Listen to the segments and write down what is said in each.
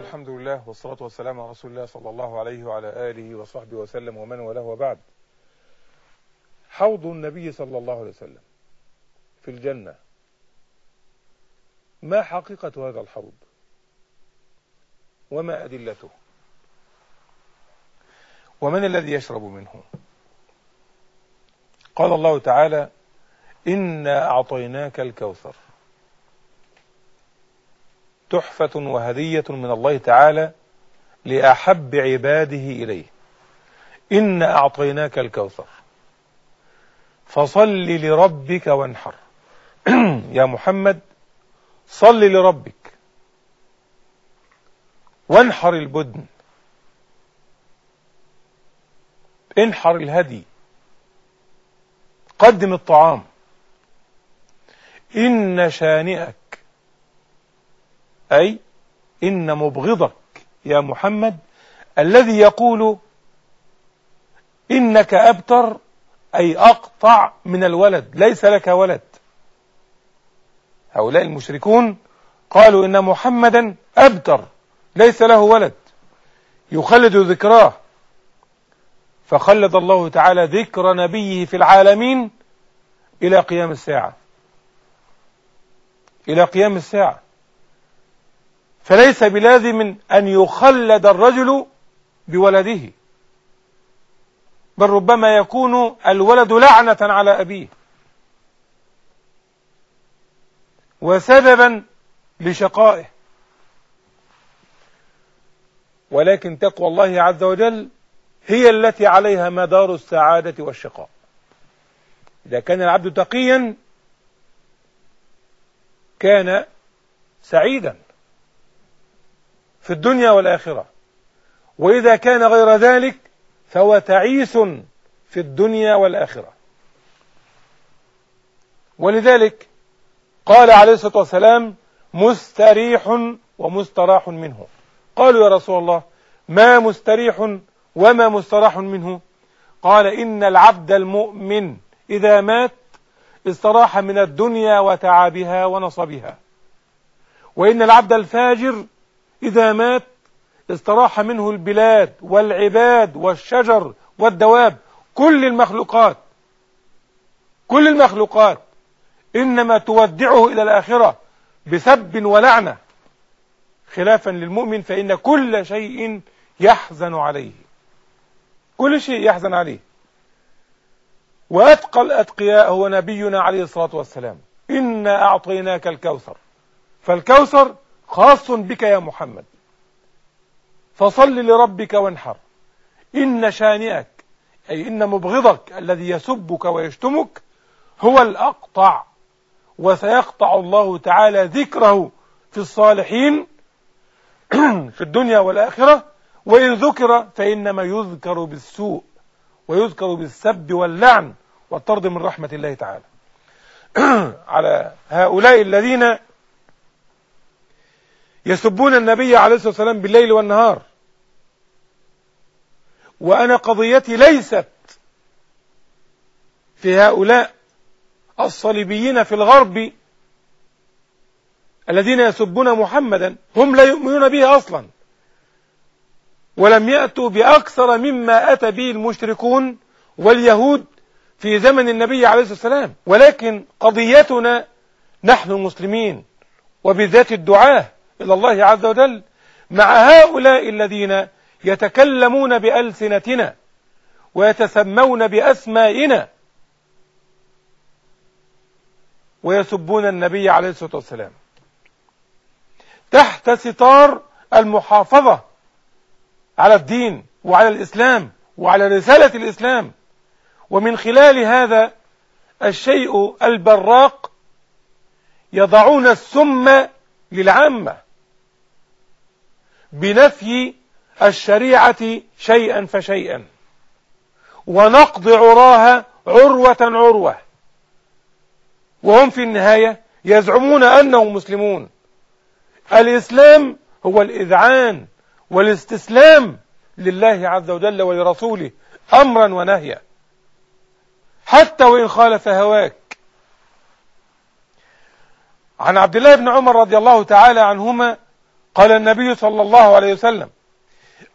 الحمد لله والصلاة والسلام على رسول الله صلى الله عليه وعلى آله وصحبه وسلم ومن وله وبعد. حوض النبي صلى الله عليه وسلم في الجنة. ما حقيقة هذا الحوض؟ وما أدلته؟ ومن الذي يشرب منه؟ قال الله تعالى إنا أعطيناك الكوثر. تحفة وهدية من الله تعالى لأحب عباده إليه. إن أعطيناك الكوثر. فصل لربك وانحر. يا محمد صل لربك. وانحر البدن. انحر الهدي. قدم الطعام. إن شانئك أي إن مبغضك يا محمد الذي يقول إنك أبتر أي أقطع من الولد ليس لك ولد. هؤلاء المشركون قالوا إن محمدا أبتر ليس له ولد. يخلد ذكراه. فخلد الله تعالى ذكر نبيه في العالمين إلى قيام الساعة. إلى قيام الساعة. فليس بلازم أن يخلد الرجل بولده بل ربما يكون الولد لعنة على أبيه. وسببا لشقائه. ولكن تقوى الله عز وجل هي التي عليها مدار السعادة والشقاء. إذا كان العبد تقيا كان سعيدا. في الدنيا والآخرة. وإذا كان غير ذلك فهو تعيس في الدنيا والآخرة. ولذلك قال عليه الصلاة والسلام مستريح ومستراح منه. قالوا يا رسول الله ما مستريح وما مستراح منه؟ قال إن العبد المؤمن إذا مات استراح من الدنيا وتعابها ونصبها. وإن العبد الفاجر إذا مات استراح منه البلاد والعباد والشجر والدواب كل المخلوقات كل المخلوقات إنما تودعه إلى الآخرة بسب ولعنة. خلافا للمؤمن فإن كل شيء يحزن عليه. كل شيء يحزن عليه. وأتقى الأتقياء هو نبينا عليه الصلاة والسلام. إنا أعطيناك الكوثر. فالكوثر خاص بك يا محمد. فصل لربك وانحر. إن شانئك أي إن مبغضك الذي يسبك ويشتمك هو الأقطع وسيقطع الله تعالى ذكره في الصالحين في الدنيا والآخرة. وإن ذكر فإنما يذكر بالسوء ويذكر بالسب واللعن والطرد من رحمة الله تعالى. على هؤلاء الذين يسبون النبي عليه الصلاة والسلام بالليل والنهار. وأنا قضيتي ليست في هؤلاء الصليبيين في الغرب الذين يسبون محمدا هم لا يؤمنون به أصلا. ولم يأتوا بأكثر مما أتى به المشركون واليهود في زمن النبي عليه الصلاة والسلام. ولكن قضيتنا نحن المسلمين وبذات الدعاة. إلى الله عز وجل مع هؤلاء الذين يتكلمون بألسنتنا ويتسمون بأسمائنا ويسبون النبي عليه الصلاة والسلام. تحت ستار المحافظة على الدين وعلى الإسلام وعلى رسالة الإسلام. ومن خلال هذا الشيء البراق يضعون السم للعامة. بنفي الشريعة شيئا فشيئا. ونقض عراها عروة عروة. وهم في النهاية يزعمون أنهم مسلمون. الإسلام هو الإذعان والاستسلام لله عز وجل ولرسوله أمرا ونهيا. حتى وإن خالف هواك. عن عبد الله بن عمر رضي الله تعالى عنهما قال النبي صلى الله عليه وسلم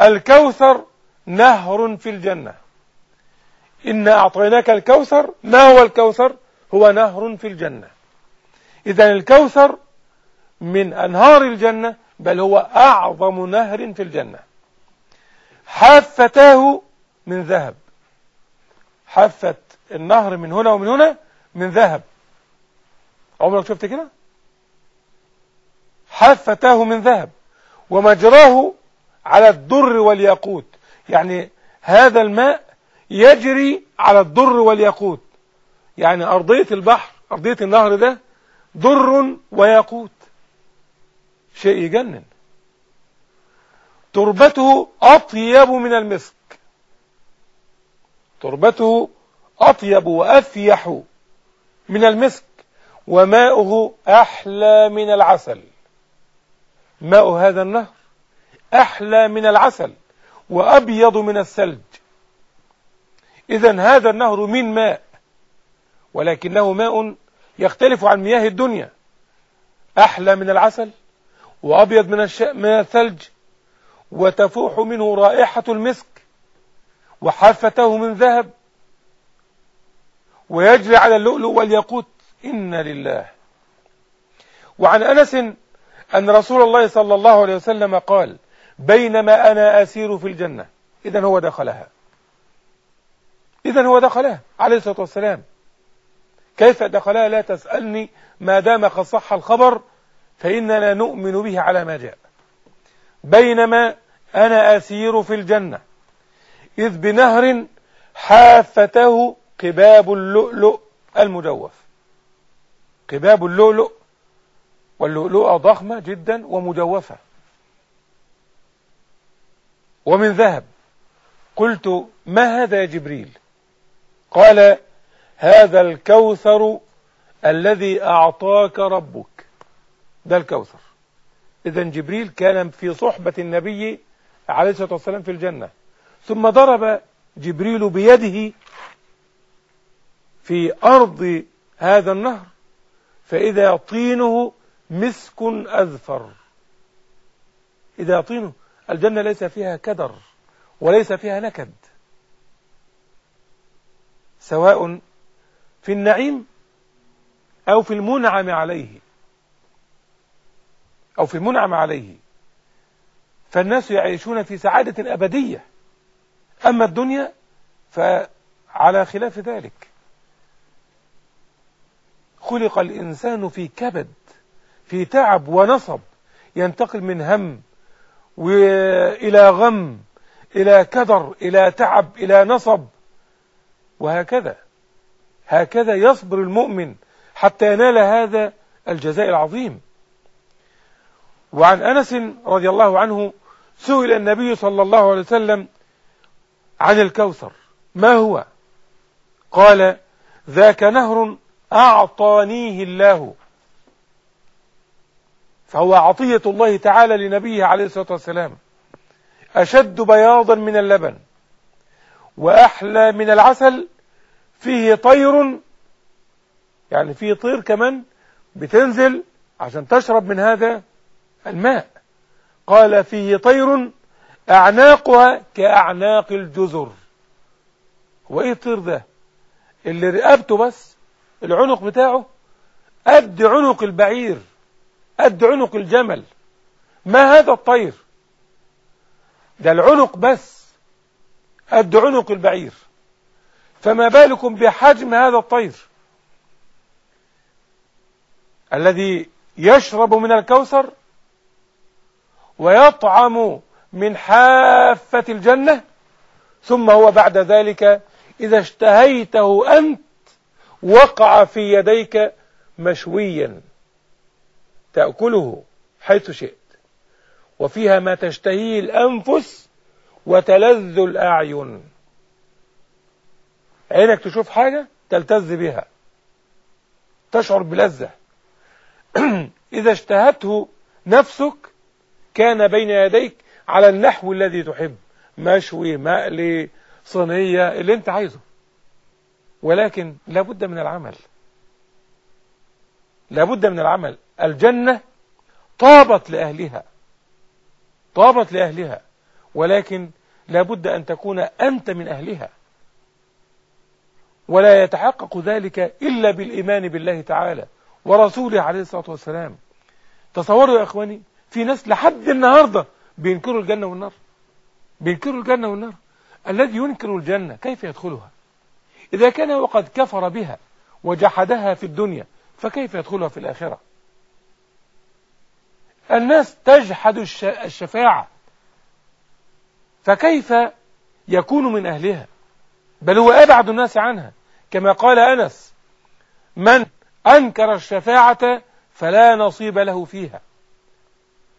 الكوثر نهر في الجنة. إن أعطيناك الكوثر ما هو الكوثر؟ هو نهر في الجنة. إذا الكوثر من أنهار الجنة بل هو أعظم نهر في الجنة. حافتاه من ذهب. حافة النهر من هنا ومن هنا من ذهب. عمرك شفت كده؟ حافتاه من ذهب ومجراه على الدر والياقوت. يعني هذا الماء يجري على الدر والياقوت. يعني أرضية البحر أرضية النهر ده در وياقوت. شيء يجنن. تربته أطيب من المسك. تربته أطيب وأفيح من المسك. وماؤه أحلى من العسل. ماء هذا النهر أحلى من العسل وأبيض من الثلج. إذا هذا النهر من ماء ولكنه ماء يختلف عن مياه الدنيا. أحلى من العسل وأبيض من, الش... من الثلج وتفوح منه رائحة المسك وحافته من ذهب ويجري على اللؤلؤ والياقوت. إن لله. وعن أنس أن رسول الله صلى الله عليه وسلم قال بينما أنا أسير في الجنة. إذا هو دخلها. إذا هو دخلها. عليه الصلاة والسلام. كيف دخلها؟ لا تسألني ما دام قد صح الخبر فإننا نؤمن به على ما جاء. بينما أنا أسير في الجنة. إذ بنهر حافته قباب اللؤلؤ المجوف. قباب اللؤلؤ واللؤلؤة ضخمة جدا ومجوفة. ومن ذهب قلت ما هذا يا جبريل؟ قال هذا الكوثر الذي أعطاك ربك. ده الكوثر. إذا جبريل كان في صحبة النبي عليه الصلاة والسلام في الجنة. ثم ضرب جبريل بيده في أرض هذا النهر فإذا طينه مسك أذفر. إذا طينه الجنة ليس فيها كدر وليس فيها نكد. سواء في النعيم أو في المنعم عليه. أو في المنعم عليه. فالناس يعيشون في سعادة أبدية. أما الدنيا فعلى خلاف ذلك. خلق الإنسان في كبد. في تعب ونصب ينتقل من هم وإلى غم إلى كدر إلى تعب إلى نصب. وهكذا هكذا يصبر المؤمن حتى ينال هذا الجزاء العظيم. وعن أنس رضي الله عنه سئل النبي صلى الله عليه وسلم عن الكوثر ما هو؟ قال ذاك نهر أعطانيه الله. فهو عطية الله تعالى لنبيه عليه الصلاة والسلام. أشد بياضا من اللبن وأحلى من العسل فيه طير يعني فيه طير كمان بتنزل عشان تشرب من هذا الماء. قال فيه طير أعناقها كأعناق الجزر. هو إيه الطير ده؟ اللي رقبته بس العنق بتاعه قد عنق البعير. قد عنق الجمل. ما هذا الطير؟ ده العنق بس قد عنق البعير. فما بالكم بحجم هذا الطير؟ الذي يشرب من الكوثر ويطعم من حافة الجنة ثم هو بعد ذلك إذا اشتهيته أنت وقع في يديك مشويا. تأكله حيث شئت. وفيها ما تشتهيه الأنفس وتلذ الأعين. عينك تشوف حاجة تلتذ بها. تشعر بلذة. إذا اشتهته نفسك كان بين يديك على النحو الذي تحب. مشوي مقلي صينية اللي أنت عايزه. ولكن لابد من العمل. لابد من العمل. الجنة طابت لأهلها. طابت لأهلها. ولكن لابد أن تكون أنت من أهلها. ولا يتحقق ذلك إلا بالإيمان بالله تعالى ورسوله عليه الصلاة والسلام. تصوروا يا أخواني في ناس لحد النهاردة بينكروا الجنة والنار. بينكروا الجنة والنار. الذي ينكر الجنة كيف يدخلها؟ إذا كان وقد كفر بها وجحدها في الدنيا فكيف يدخلها في الآخرة؟ الناس تجحد الشفاعة. فكيف يكون من أهلها؟ بل هو أبعد الناس عنها. كما قال أنس من أنكر الشفاعة فلا نصيب له فيها.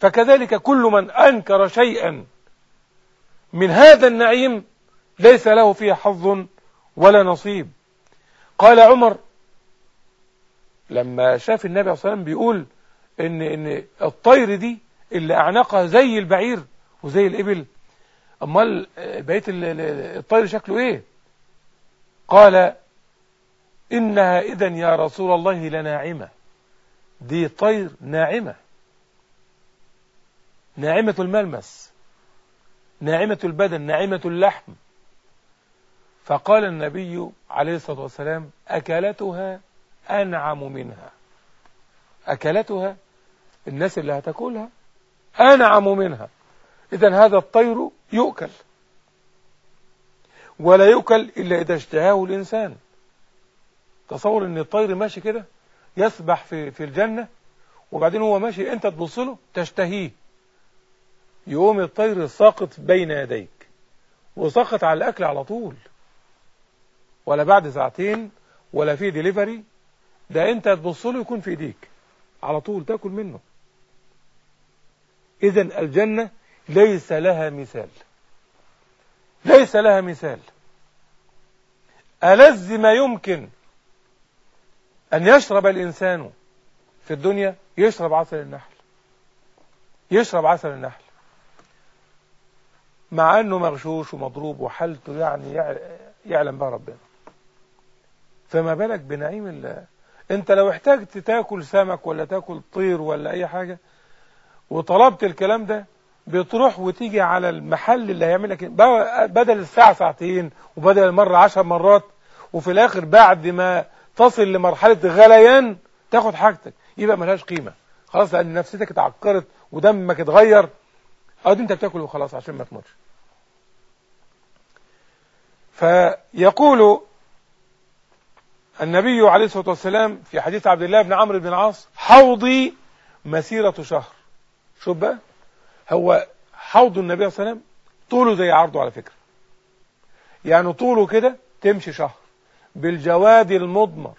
فكذلك كل من أنكر شيئا من هذا النعيم ليس له فيه حظ ولا نصيب. قال عمر لما شاف النبي صلى الله عليه وسلم بيقول إن إن الطير دي اللي اعنقها زي البعير وزي الإبل. أمال بقيه الطير شكله إيه؟ قال إنها اذا يا رسول الله لناعمة. دي طير ناعمة. ناعمة الملمس. ناعمة البدن ناعمة اللحم. فقال النبي عليه الصلاة والسلام أكلتها أنعم منها. أكلتها الناس اللي هتاكلها أنعم منها. اذا هذا الطير يؤكل. ولا يؤكل إلا إذا اشتهاه الإنسان. تصور إن الطير ماشي كده يسبح في في الجنة وبعدين هو ماشي أنت تبص له تشتهيه. يقوم الطير ساقط بين يديك وسقط على الأكل على طول. ولا بعد ساعتين ولا في ديليفري ده أنت تبص له يكون في إيديك. على طول تاكل منه. اذا الجنة ليس لها مثال. ليس لها مثال. ألذ ما يمكن أن يشرب الإنسان في الدنيا؟ يشرب عسل النحل. يشرب عسل النحل. مع أنه مغشوش ومضروب وحالته يعني يعلم بها ربنا. فما بالك بنعيم الله؟ أنت لو احتاجت تاكل سمك ولا تاكل طير ولا أي حاجة وطلبت الكلام ده بتروح وتيجي على المحل اللي هيعمل لك بدل الساعة ساعتين وبدل المرة عشر مرات وفي الآخر بعد ما تصل لمرحلة غليان تاخد حاجتك. يبقى ملهاش قيمة. خلاص لأن نفسيتك اتعكرت ودمك اتغير. آه دي انت بتاكل وخلاص عشان ما تموتش. فيقول النبي عليه الصلاة والسلام في حديث عبد الله بن عمرو بن العاص حوضي مسيرة شهر. شوف بقى هو حوض النبي صلى الله عليه وسلم طوله زي عرضه على فكرة. يعني طوله كده تمشي شهر. بالجواد المضمر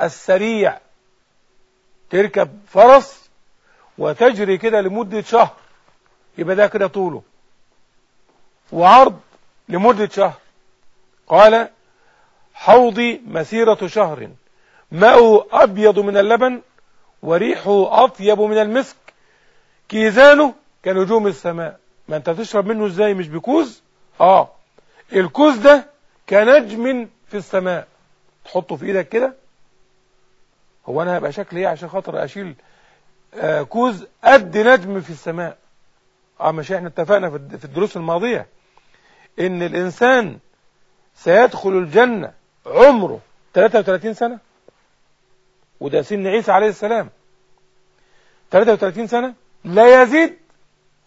السريع تركب فرس وتجري كده لمدة شهر. يبقى ده كده طوله. وعرض لمدة شهر. قال حوضي مسيرة شهر. ماءه أبيض من اللبن وريحه أطيب من المسك. كيزانه كنجوم السماء. ما انت تشرب منه إزاي مش بكوز؟ آه. الكوز ده كنجم في السماء. تحطه في إيدك كده. هو أنا هبقى شكلي إيه عشان خاطر اشيل آه كوز قد نجم في السماء. آه مش إحنا اتفقنا في الدروس الماضية. إن الإنسان سيدخل الجنة عمره 33 سنة. وده سن عيسى عليه السلام. 33 سنة؟ لا يزيد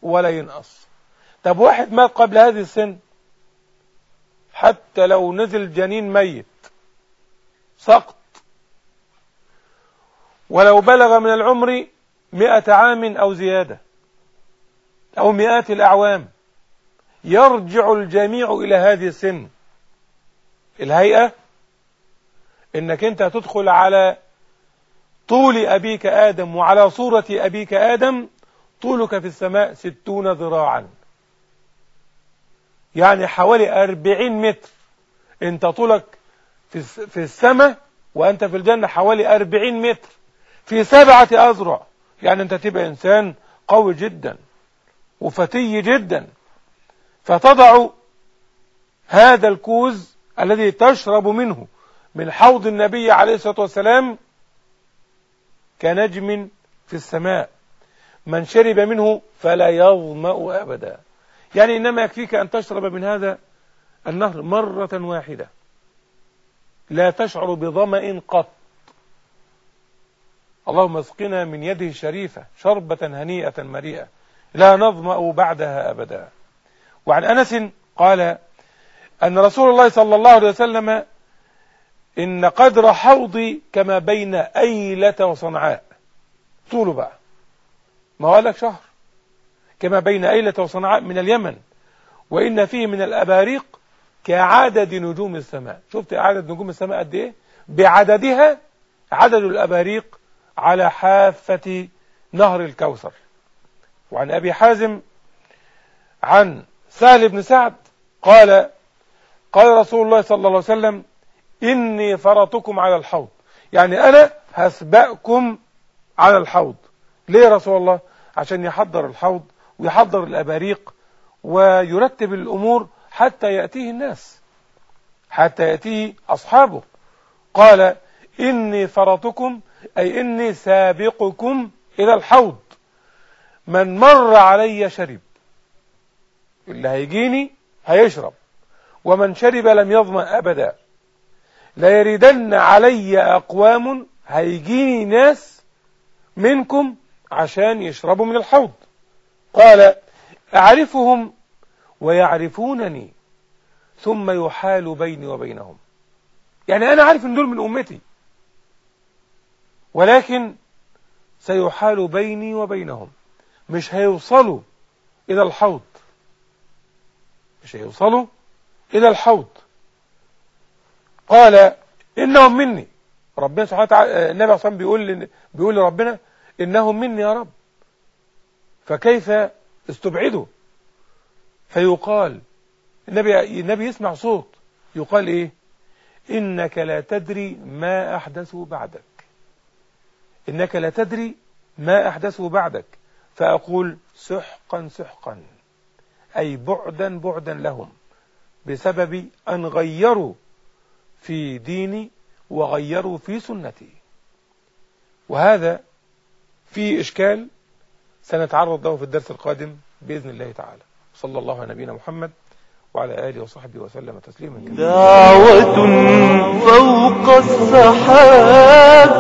ولا ينقص. طب واحد مات قبل هذه السن؟ حتى لو نزل جنين ميت. سقط. ولو بلغ من العمر مئة عام أو زيادة. أو مئات الأعوام. يرجع الجميع إلى هذه السن. الهيئة؟ إنك أنت تدخل على طول أبيك آدم وعلى صورة أبيك آدم طولك في السماء ستون ذراعا. يعني حوالي أربعين متر. انت طولك في السماء وأنت في الجنة حوالي أربعين متر. في سبعة أذرع. يعني أنت تبقى إنسان قوي جدا وفتي جدا. فتضع هذا الكوز الذي تشرب منه من حوض النبي عليه الصلاة والسلام كنجم في السماء. من شرب منه فلا يظمأ أبدا. يعني إنما يكفيك أن تشرب من هذا النهر مرة واحدة. لا تشعر بظمأ قط. اللهم اسقنا من يده الشريفة شربة هنيئة مريئة. لا نظمأ بعدها أبدا. وعن أنس قال أن رسول الله صلى الله عليه وسلم إن قدر حوضي كما بين أيلة وصنعاء. طوله بقى. ما هو لك شهر؟ كما بين أيلة وصنعاء من اليمن وإن فيه من الأباريق كعدد نجوم السماء. شفت عدد نجوم السماء قد إيه؟ بعددها عدد الأباريق على حافة نهر الكوثر. وعن أبي حازم عن سهل بن سعد قال قال رسول الله صلى الله عليه وسلم إني فرطكم على الحوض. يعني أنا هسبقكم على الحوض. ليه يا رسول الله؟ عشان يحضر الحوض ويحضر الأباريق ويرتب الأمور حتى يأتيه الناس حتى يأتيه أصحابه. قال إني فرطكم أي إني سابقكم إلى الحوض. من مر علي شرب اللي هيجيني هيشرب ومن شرب لم يظمأ أبدا. لا يردن علي أقوام هيجيني ناس منكم عشان يشربوا من الحوض. قال أعرفهم ويعرفونني ثم يحال بيني وبينهم. يعني أنا عارف إن دول من أمتي ولكن سيحال بيني وبينهم. مش هيوصلوا إلى الحوض. مش هيوصلوا إلى الحوض. قال إنهم مني. ربنا سبحانه وتعالى النبي صلى الله عليه وسلم بيقول بيقول لربنا إنهم مني يا رب. فكيف استبعدوا فيقال النبي النبي يسمع صوت. يقال إيه؟ إنك لا تدري ما احدثوا بعدك. إنك لا تدري ما احدثوا بعدك. فأقول سحقا سحقا. أي بعدا بعدا لهم. بسبب أن غيروا في ديني وغيروا في سنتي. وهذا في إشكال سنتعرض له في الدرس القادم بإذن الله تعالى. صلى الله على نبينا محمد وعلى آله وصحبه وسلم تسليما دعوة فوق السحاب.